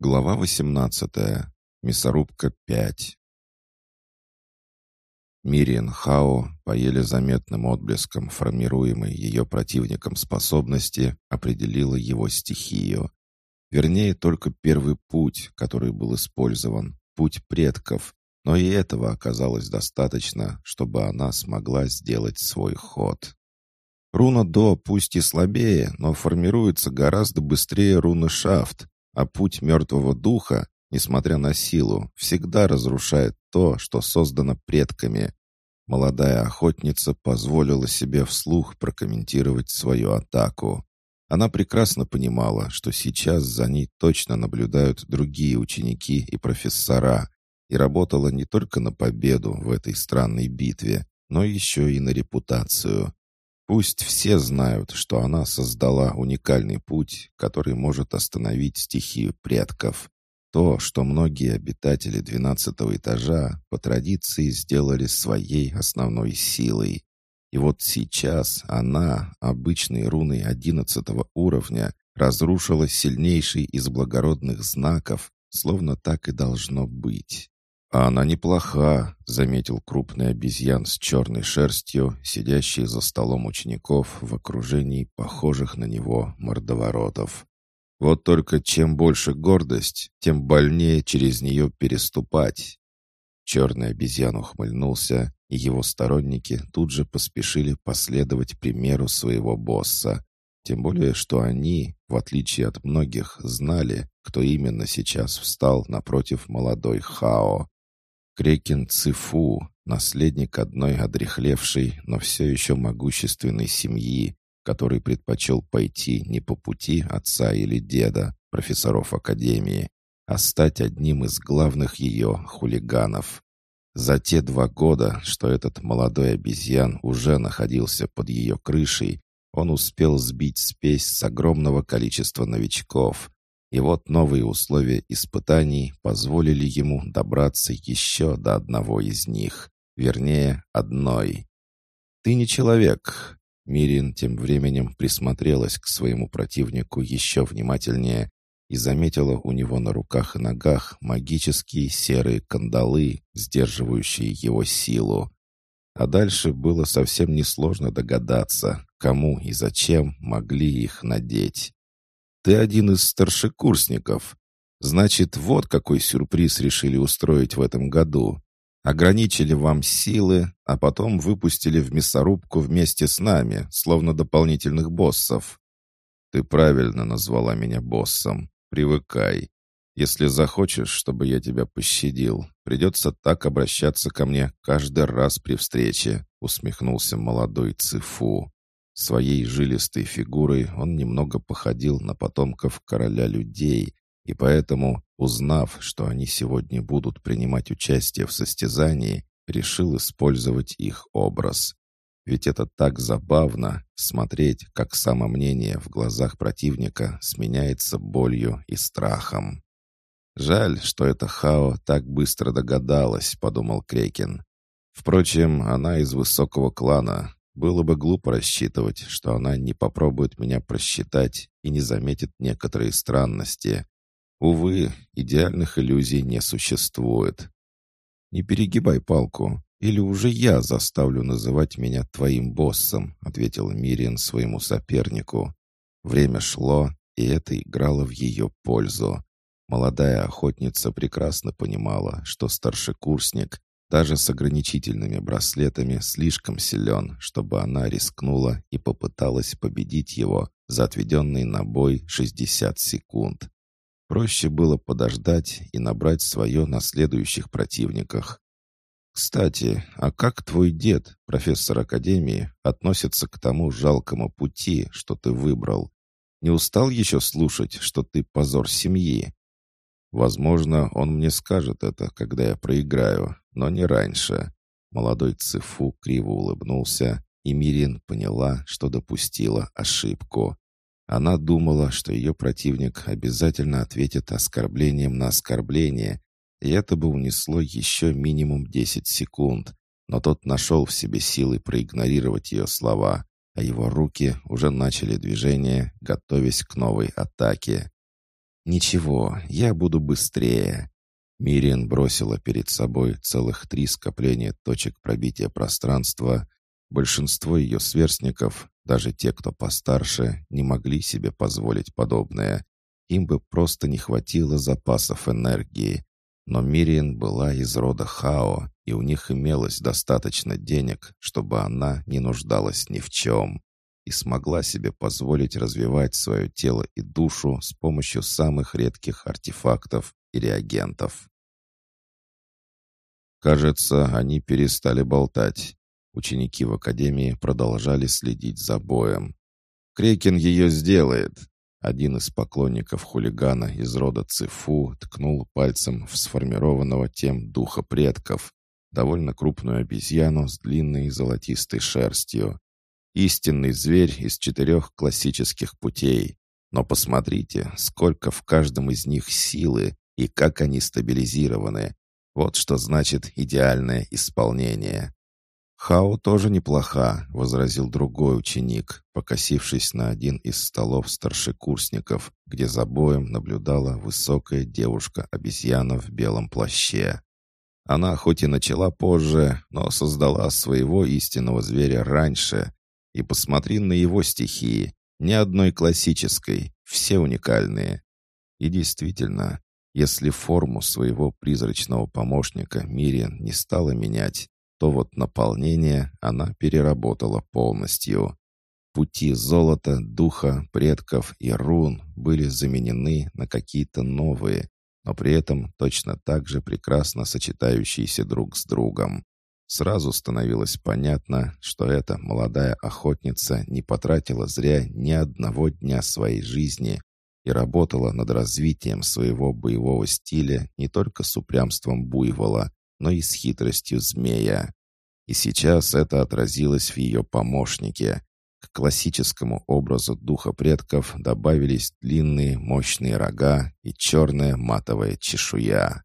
Глава 18. Мясорубка 5. Мириен Хао по еле заметным отблескам формируемой ее противником способности определила его стихию. Вернее, только первый путь, который был использован, путь предков, но и этого оказалось достаточно, чтобы она смогла сделать свой ход. Руна До пусть и слабее, но формируется гораздо быстрее руны Шафт, а путь мертвого духа, несмотря на силу, всегда разрушает то, что создано предками. Молодая охотница позволила себе вслух прокомментировать свою атаку. Она прекрасно понимала, что сейчас за ней точно наблюдают другие ученики и профессора, и работала не только на победу в этой странной битве, но еще и на репутацию. Пусть все знают, что она создала уникальный путь, который может остановить стихию предков. То, что многие обитатели двенадцатого этажа по традиции сделали своей основной силой. И вот сейчас она, обычной руной одиннадцатого уровня, разрушила сильнейший из благородных знаков, словно так и должно быть. «А она неплоха», — заметил крупный обезьян с черной шерстью, сидящий за столом учеников в окружении похожих на него мордоворотов. «Вот только чем больше гордость, тем больнее через нее переступать». Черный обезьян ухмыльнулся, и его сторонники тут же поспешили последовать примеру своего босса. Тем более, что они, в отличие от многих, знали, кто именно сейчас встал напротив молодой Хао. Крекин Цифу, наследник одной одрехлевшей, но все еще могущественной семьи, который предпочел пойти не по пути отца или деда, профессоров Академии, а стать одним из главных ее хулиганов. За те два года, что этот молодой обезьян уже находился под ее крышей, он успел сбить спесь с огромного количества новичков, и вот новые условия испытаний позволили ему добраться еще до одного из них, вернее, одной. «Ты не человек!» Мирин тем временем присмотрелась к своему противнику еще внимательнее и заметила у него на руках и ногах магические серые кандалы, сдерживающие его силу. А дальше было совсем несложно догадаться, кому и зачем могли их надеть. Ты один из старшекурсников. Значит, вот какой сюрприз решили устроить в этом году. Ограничили вам силы, а потом выпустили в мясорубку вместе с нами, словно дополнительных боссов. Ты правильно назвала меня боссом. Привыкай. Если захочешь, чтобы я тебя пощадил, придется так обращаться ко мне каждый раз при встрече», — усмехнулся молодой Цифу. Своей жилистой фигурой он немного походил на потомков короля людей, и поэтому, узнав, что они сегодня будут принимать участие в состязании, решил использовать их образ. Ведь это так забавно смотреть, как самомнение в глазах противника сменяется болью и страхом. «Жаль, что эта Хао так быстро догадалась», — подумал Крекин. Впрочем, она из высокого клана, было бы глупо рассчитывать, что она не попробует меня просчитать и не заметит некоторые странности. Увы, идеальных иллюзий не существует. «Не перегибай палку, или уже я заставлю называть меня твоим боссом», ответил Мириан своему сопернику. Время шло, и это играло в ее пользу. Молодая охотница прекрасно понимала, что старшекурсник даже с ограничительными браслетами слишком силен, чтобы она рискнула и попыталась победить его за отведенный на бой 60 секунд. Проще было подождать и набрать свое на следующих противниках. «Кстати, а как твой дед, профессор Академии, относится к тому жалкому пути, что ты выбрал? Не устал еще слушать, что ты позор семьи?» Возможно, он мне скажет это, когда я проиграю, но не раньше. Молодой Цифу криво улыбнулся, и Мирин поняла, что допустила ошибку. Она думала, что ее противник обязательно ответит оскорблением на оскорбление, и это бы унесло еще минимум 10 секунд. Но тот нашел в себе силы проигнорировать ее слова, а его руки уже начали движение, готовясь к новой атаке. «Ничего, я буду быстрее». Мириан бросила перед собой целых три скопления точек пробития пространства. Большинство ее сверстников, даже те, кто постарше, не могли себе позволить подобное. Им бы просто не хватило запасов энергии. Но Мириан была из рода Хао, и у них имелось достаточно денег, чтобы она не нуждалась ни в чем и смогла себе позволить развивать свое тело и душу с помощью самых редких артефактов и реагентов. Кажется, они перестали болтать. Ученики в академии продолжали следить за боем. «Крекин ее сделает!» Один из поклонников хулигана из рода Цифу ткнул пальцем в сформированного тем духа предков, довольно крупную обезьяну с длинной золотистой шерстью. Истинный зверь из четырех классических путей. Но посмотрите, сколько в каждом из них силы и как они стабилизированы. Вот что значит идеальное исполнение. «Хао тоже неплоха», — возразил другой ученик, покосившись на один из столов старшекурсников, где за боем наблюдала высокая девушка-обезьяна в белом плаще. Она хоть и начала позже, но создала своего истинного зверя раньше, и посмотри на его стихии. Ни одной классической, все уникальные. И действительно, если форму своего призрачного помощника Мириан не стала менять, то вот наполнение она переработала полностью. Пути золота, духа, предков и рун были заменены на какие-то новые, но при этом точно так же прекрасно сочетающиеся друг с другом. Сразу становилось понятно, что эта молодая охотница не потратила зря ни одного дня своей жизни и работала над развитием своего боевого стиля не только с упрямством буйвола, но и с хитростью змея. И сейчас это отразилось в ее помощнике. К классическому образу духа предков добавились длинные мощные рога и черная матовая чешуя.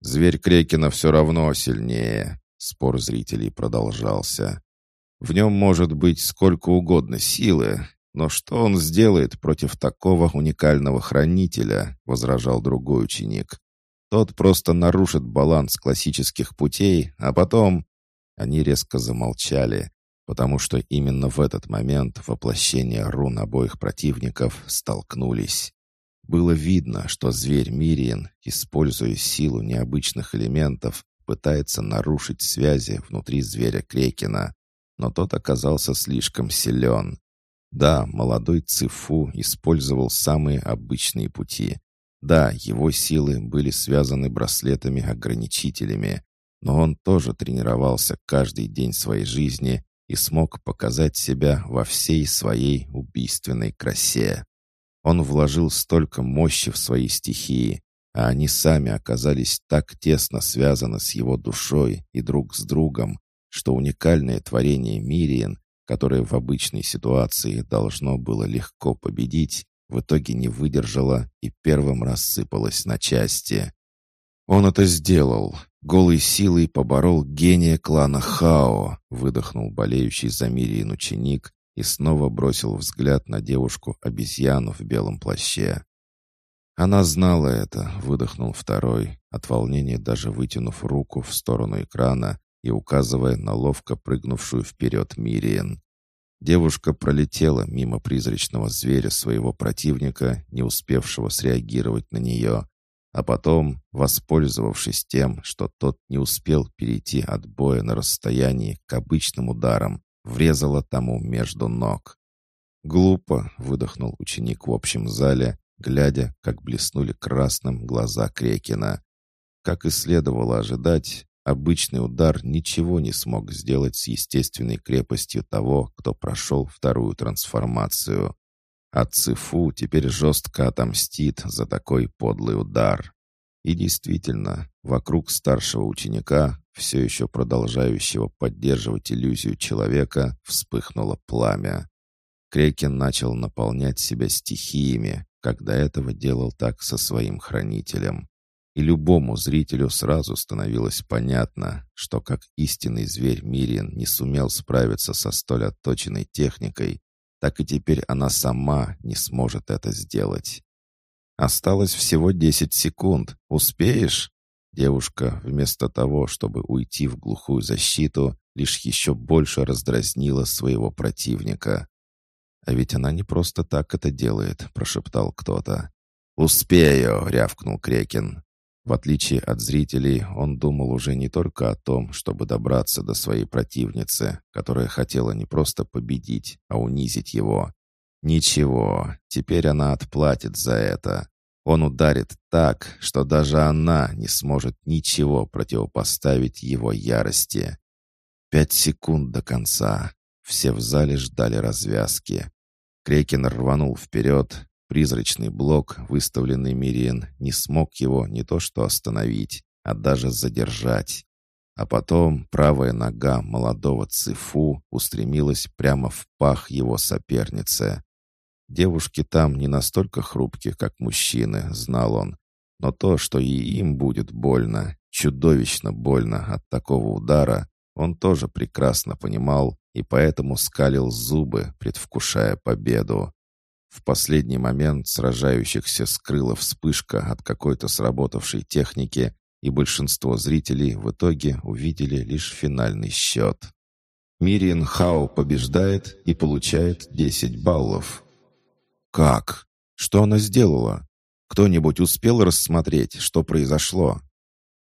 Зверь Крекина все равно сильнее, Спор зрителей продолжался. В нем может быть сколько угодно силы, но что он сделает против такого уникального хранителя, возражал другой ученик. Тот просто нарушит баланс классических путей, а потом... Они резко замолчали, потому что именно в этот момент воплощения рун обоих противников столкнулись. Было видно, что зверь Мириен, используя силу необычных элементов, пытается нарушить связи внутри зверя Крекина, но тот оказался слишком силен. Да, молодой Цифу использовал самые обычные пути. Да, его силы были связаны браслетами-ограничителями, но он тоже тренировался каждый день своей жизни и смог показать себя во всей своей убийственной красе. Он вложил столько мощи в свои стихии, а они сами оказались так тесно связаны с его душой и друг с другом, что уникальное творение Мириен, которое в обычной ситуации должно было легко победить, в итоге не выдержало и первым рассыпалось на части. «Он это сделал. Голой силой поборол гения клана Хао», выдохнул болеющий за Мириен ученик и снова бросил взгляд на девушку-обезьяну в белом плаще. Она знала это, выдохнул второй, от волнения даже вытянув руку в сторону экрана и указывая на ловко прыгнувшую вперед Мириен. Девушка пролетела мимо призрачного зверя своего противника, не успевшего среагировать на нее, а потом, воспользовавшись тем, что тот не успел перейти от боя на расстоянии к обычным ударам, врезала тому между ног. «Глупо», — выдохнул ученик в общем зале, глядя, как блеснули красным глаза Крекина. Как и следовало ожидать, обычный удар ничего не смог сделать с естественной крепостью того, кто прошел вторую трансформацию. А Цифу теперь жестко отомстит за такой подлый удар. И действительно, вокруг старшего ученика, все еще продолжающего поддерживать иллюзию человека, вспыхнуло пламя. Крекин начал наполнять себя стихиями, как до этого делал так со своим хранителем. И любому зрителю сразу становилось понятно, что как истинный зверь Мириен не сумел справиться со столь отточенной техникой, так и теперь она сама не сможет это сделать. Осталось всего десять секунд. Успеешь?» Девушка, вместо того, чтобы уйти в глухую защиту, лишь еще больше раздразнила своего противника. «А ведь она не просто так это делает», — прошептал кто-то. «Успею!» — рявкнул Крекин. В отличие от зрителей, он думал уже не только о том, чтобы добраться до своей противницы, которая хотела не просто победить, а унизить его. Ничего, теперь она отплатит за это. Он ударит так, что даже она не сможет ничего противопоставить его ярости. Пять секунд до конца. Все в зале ждали развязки. Крекин рванул вперед, Призрачный блок, выставленный Мириен, не смог его не то что остановить, а даже задержать. А потом правая нога молодого Цифу устремилась прямо в пах его соперницы. Девушки там не настолько хрупкие, как мужчины, знал он. Но то, что и им будет больно, чудовищно больно от такого удара, он тоже прекрасно понимал и поэтому скалил зубы, предвкушая победу. В последний момент сражающихся скрыла вспышка от какой-то сработавшей техники, и большинство зрителей в итоге увидели лишь финальный счет. Мириен Хао побеждает и получает 10 баллов. Как? Что она сделала? Кто-нибудь успел рассмотреть, что произошло?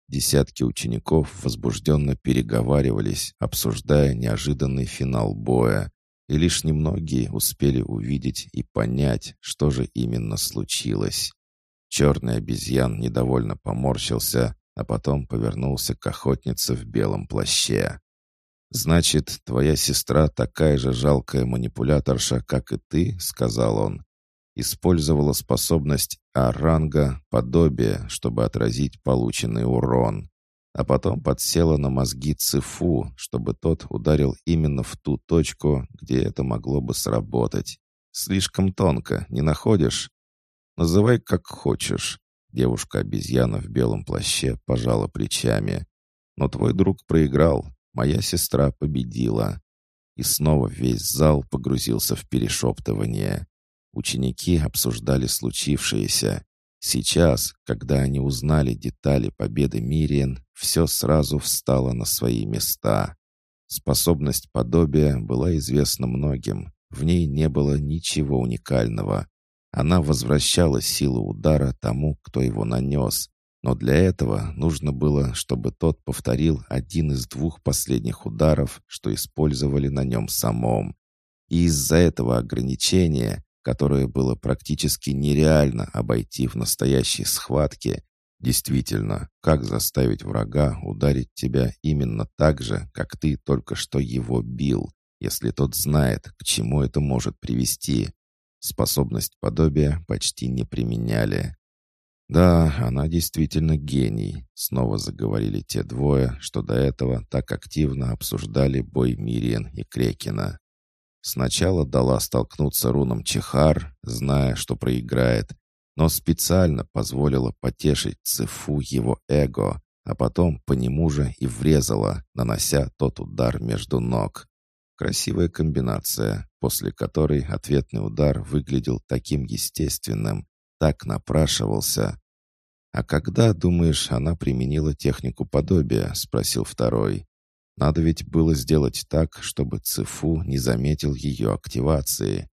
Десятки учеников возбужденно переговаривались, обсуждая неожиданный финал боя, и лишь немногие успели увидеть и понять, что же именно случилось. Черный обезьян недовольно поморщился, а потом повернулся к охотнице в белом плаще. «Значит, твоя сестра такая же жалкая манипуляторша, как и ты», — сказал он. Использовала способность А-ранга, подобие, чтобы отразить полученный урон а потом подсела на мозги Цифу, чтобы тот ударил именно в ту точку, где это могло бы сработать. Слишком тонко, не находишь? Называй как хочешь. Девушка-обезьяна в белом плаще пожала плечами. Но твой друг проиграл, моя сестра победила. И снова весь зал погрузился в перешептывание. Ученики обсуждали случившееся. Сейчас, когда они узнали детали победы Мириен, все сразу встало на свои места. Способность подобия была известна многим. В ней не было ничего уникального. Она возвращала силу удара тому, кто его нанес. Но для этого нужно было, чтобы тот повторил один из двух последних ударов, что использовали на нем самом. И из-за этого ограничения которое было практически нереально обойти в настоящей схватке, действительно, как заставить врага ударить тебя именно так же, как ты только что его бил, если тот знает, к чему это может привести. Способность подобия почти не применяли. «Да, она действительно гений», — снова заговорили те двое, что до этого так активно обсуждали бой Мириен и Крекина. Сначала дала столкнуться руном Чехар, зная, что проиграет, но специально позволила потешить Цифу его эго, а потом по нему же и врезала, нанося тот удар между ног. Красивая комбинация, после которой ответный удар выглядел таким естественным, так напрашивался. «А когда, думаешь, она применила технику подобия?» — спросил второй. Надо ведь было сделать так, чтобы Цифу не заметил ее активации.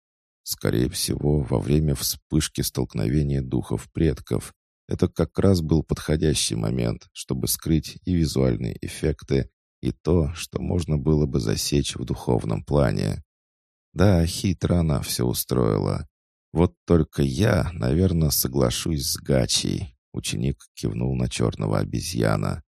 Скорее всего, во время вспышки столкновения духов предков. Это как раз был подходящий момент, чтобы скрыть и визуальные эффекты, и то, что можно было бы засечь в духовном плане. Да, хитро она все устроила. Вот только я, наверное, соглашусь с Гачей. Ученик кивнул на черного обезьяна.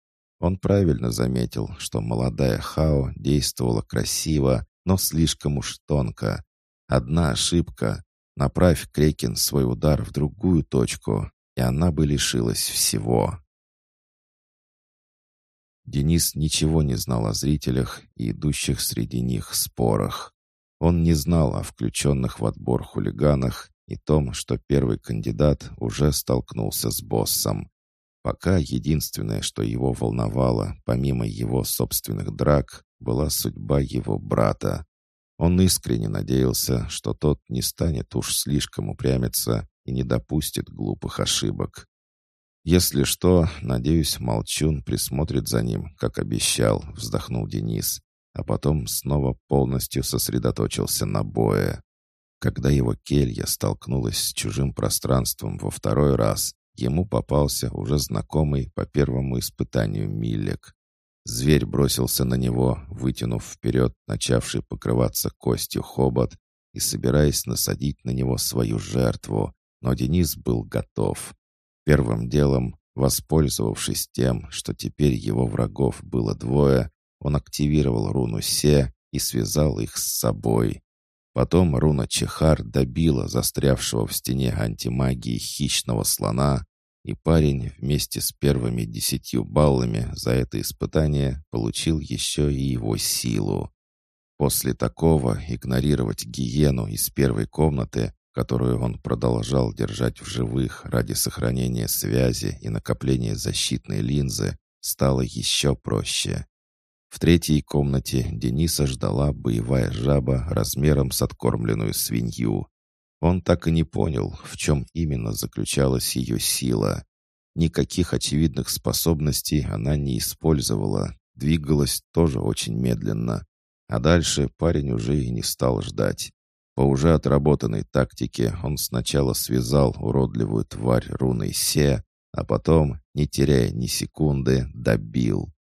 Он правильно заметил, что молодая Хао действовала красиво, но слишком уж тонко. Одна ошибка. Направь Крекин свой удар в другую точку, и она бы лишилась всего. Денис ничего не знал о зрителях и идущих среди них спорах. Он не знал о включенных в отбор хулиганах и том, что первый кандидат уже столкнулся с боссом. Пока единственное, что его волновало, помимо его собственных драк, была судьба его брата. Он искренне надеялся, что тот не станет уж слишком упрямиться и не допустит глупых ошибок. «Если что, надеюсь, Молчун присмотрит за ним, как обещал», — вздохнул Денис, а потом снова полностью сосредоточился на бое. Когда его келья столкнулась с чужим пространством во второй раз, ему попался уже знакомый по первому испытанию Милек. Зверь бросился на него, вытянув вперед начавший покрываться костью хобот и собираясь насадить на него свою жертву, но Денис был готов. Первым делом, воспользовавшись тем, что теперь его врагов было двое, он активировал руну Се и связал их с собой. Потом руна Чехар добила застрявшего в стене антимагии хищного слона, и парень вместе с первыми десятью баллами за это испытание получил еще и его силу. После такого игнорировать гиену из первой комнаты, которую он продолжал держать в живых ради сохранения связи и накопления защитной линзы, стало еще проще. В третьей комнате Дениса ждала боевая жаба размером с откормленную свинью. Он так и не понял, в чем именно заключалась ее сила. Никаких очевидных способностей она не использовала, двигалась тоже очень медленно. А дальше парень уже и не стал ждать. По уже отработанной тактике он сначала связал уродливую тварь руной Се, а потом, не теряя ни секунды, добил.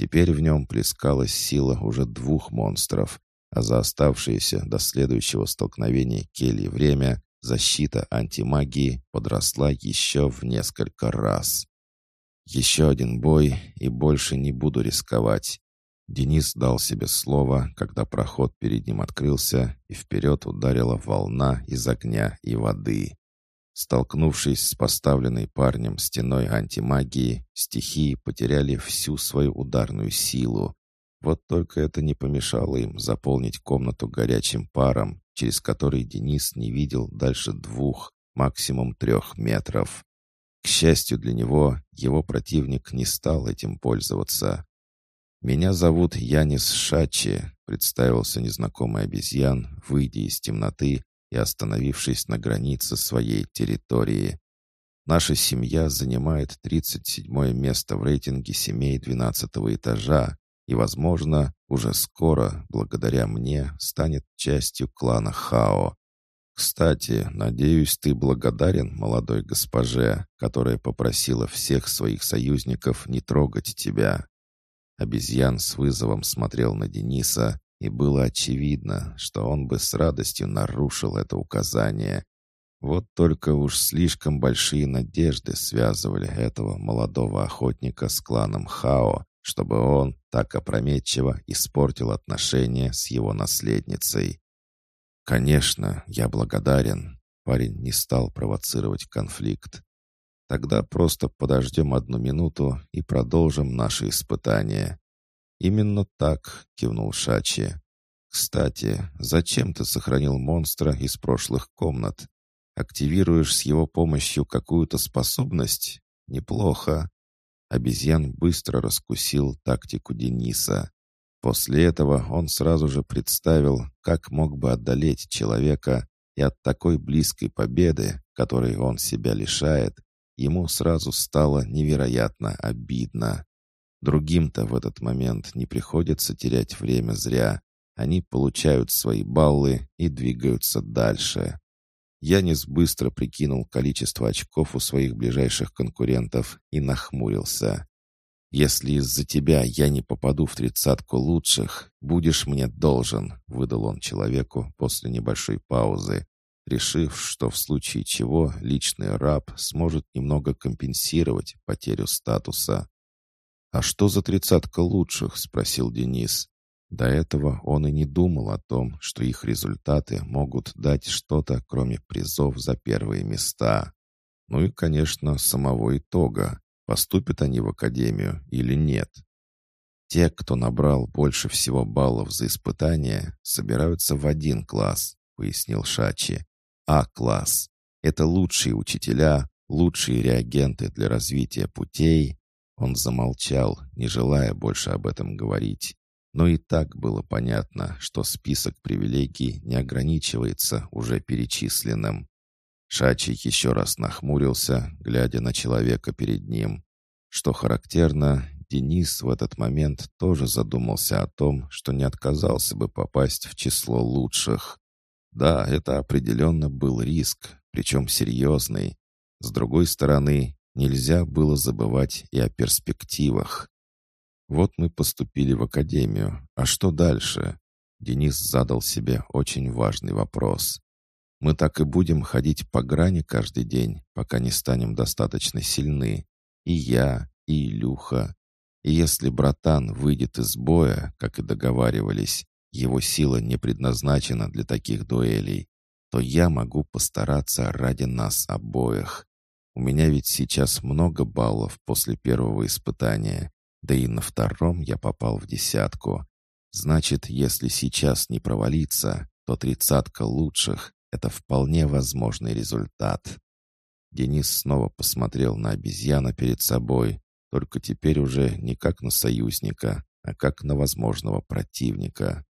Теперь в нем плескалась сила уже двух монстров, а за оставшееся до следующего столкновения кельи время защита антимагии подросла еще в несколько раз. Еще один бой, и больше не буду рисковать. Денис дал себе слово, когда проход перед ним открылся, и вперед ударила волна из огня и воды. Столкнувшись с поставленной парнем стеной антимагии, стихии потеряли всю свою ударную силу. Вот только это не помешало им заполнить комнату горячим паром, через который Денис не видел дальше двух, максимум трех метров. К счастью для него, его противник не стал этим пользоваться. «Меня зовут Янис Шачи», — представился незнакомый обезьян, выйдя из темноты и остановившись на границе своей территории. Наша семья занимает 37 место в рейтинге семей 12 этажа и, возможно, уже скоро, благодаря мне, станет частью клана Хао. Кстати, надеюсь, ты благодарен молодой госпоже, которая попросила всех своих союзников не трогать тебя. Обезьян с вызовом смотрел на Дениса, и было очевидно, что он бы с радостью нарушил это указание. Вот только уж слишком большие надежды связывали этого молодого охотника с кланом Хао, чтобы он так опрометчиво испортил отношения с его наследницей. «Конечно, я благодарен». Парень не стал провоцировать конфликт. «Тогда просто подождем одну минуту и продолжим наши испытания. «Именно так», — кивнул Шачи. «Кстати, зачем ты сохранил монстра из прошлых комнат? Активируешь с его помощью какую-то способность? Неплохо». Обезьян быстро раскусил тактику Дениса. После этого он сразу же представил, как мог бы одолеть человека, и от такой близкой победы, которой он себя лишает, ему сразу стало невероятно обидно. Другим-то в этот момент не приходится терять время зря. Они получают свои баллы и двигаются дальше. Янис быстро прикинул количество очков у своих ближайших конкурентов и нахмурился. «Если из-за тебя я не попаду в тридцатку лучших, будешь мне должен», — выдал он человеку после небольшой паузы, решив, что в случае чего личный раб сможет немного компенсировать потерю статуса. «А что за тридцатка лучших?» — спросил Денис. До этого он и не думал о том, что их результаты могут дать что-то, кроме призов за первые места. Ну и, конечно, самого итога. Поступят они в академию или нет. Те, кто набрал больше всего баллов за испытания, собираются в один класс, пояснил Шачи. А-класс. Это лучшие учителя, лучшие реагенты для развития путей, он замолчал, не желая больше об этом говорить. Но и так было понятно, что список привилегий не ограничивается уже перечисленным. Шачи еще раз нахмурился, глядя на человека перед ним. Что характерно, Денис в этот момент тоже задумался о том, что не отказался бы попасть в число лучших. Да, это определенно был риск, причем серьезный. С другой стороны, нельзя было забывать и о перспективах. Вот мы поступили в академию. А что дальше? Денис задал себе очень важный вопрос. Мы так и будем ходить по грани каждый день, пока не станем достаточно сильны. И я, и Илюха, и если братан выйдет из боя, как и договаривались, его сила не предназначена для таких дуэлей, то я могу постараться ради нас обоих. У меня ведь сейчас много баллов после первого испытания, да и на втором я попал в десятку. Значит, если сейчас не провалиться, то тридцатка лучших — это вполне возможный результат. Денис снова посмотрел на обезьяна перед собой, только теперь уже не как на союзника, а как на возможного противника.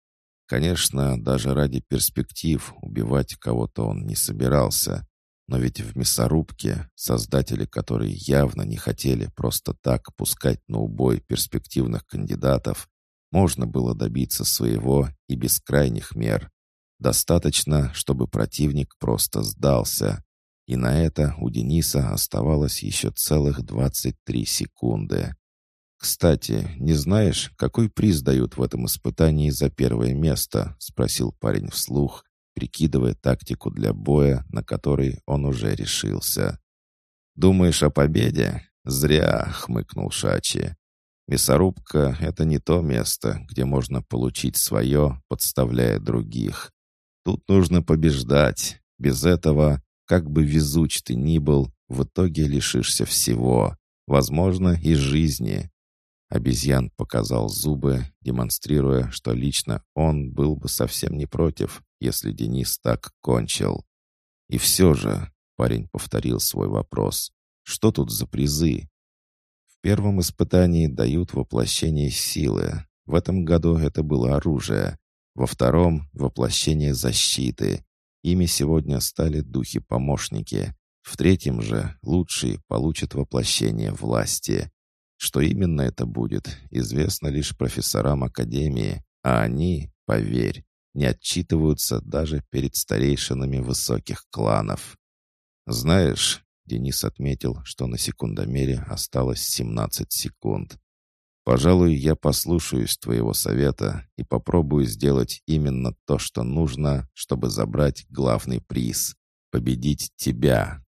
Конечно, даже ради перспектив убивать кого-то он не собирался, но ведь в мясорубке, создатели которой явно не хотели просто так пускать на убой перспективных кандидатов, можно было добиться своего и без крайних мер. Достаточно, чтобы противник просто сдался, и на это у Дениса оставалось еще целых 23 секунды. «Кстати, не знаешь, какой приз дают в этом испытании за первое место?» — спросил парень вслух, прикидывая тактику для боя, на который он уже решился. «Думаешь о победе? Зря!» — хмыкнул Шачи. «Мясорубка — это не то место, где можно получить свое, подставляя других. Тут нужно побеждать. Без этого как бы везуч ты ни был, в итоге лишишься всего, возможно, и жизни. Обезьян показал зубы, демонстрируя, что лично он был бы совсем не против, если Денис так кончил. И все же, парень повторил свой вопрос, что тут за призы? В первом испытании дают воплощение силы. В этом году это было оружие. Во втором — воплощение защиты. Ими сегодня стали духи-помощники. В третьем же лучший получит воплощение власти. Что именно это будет, известно лишь профессорам Академии, а они, поверь, не отчитываются даже перед старейшинами высоких кланов. «Знаешь», — Денис отметил, что на секундомере осталось 17 секунд. Пожалуй, я послушаюсь твоего совета и попробую сделать именно то, что нужно, чтобы забрать главный приз — победить тебя.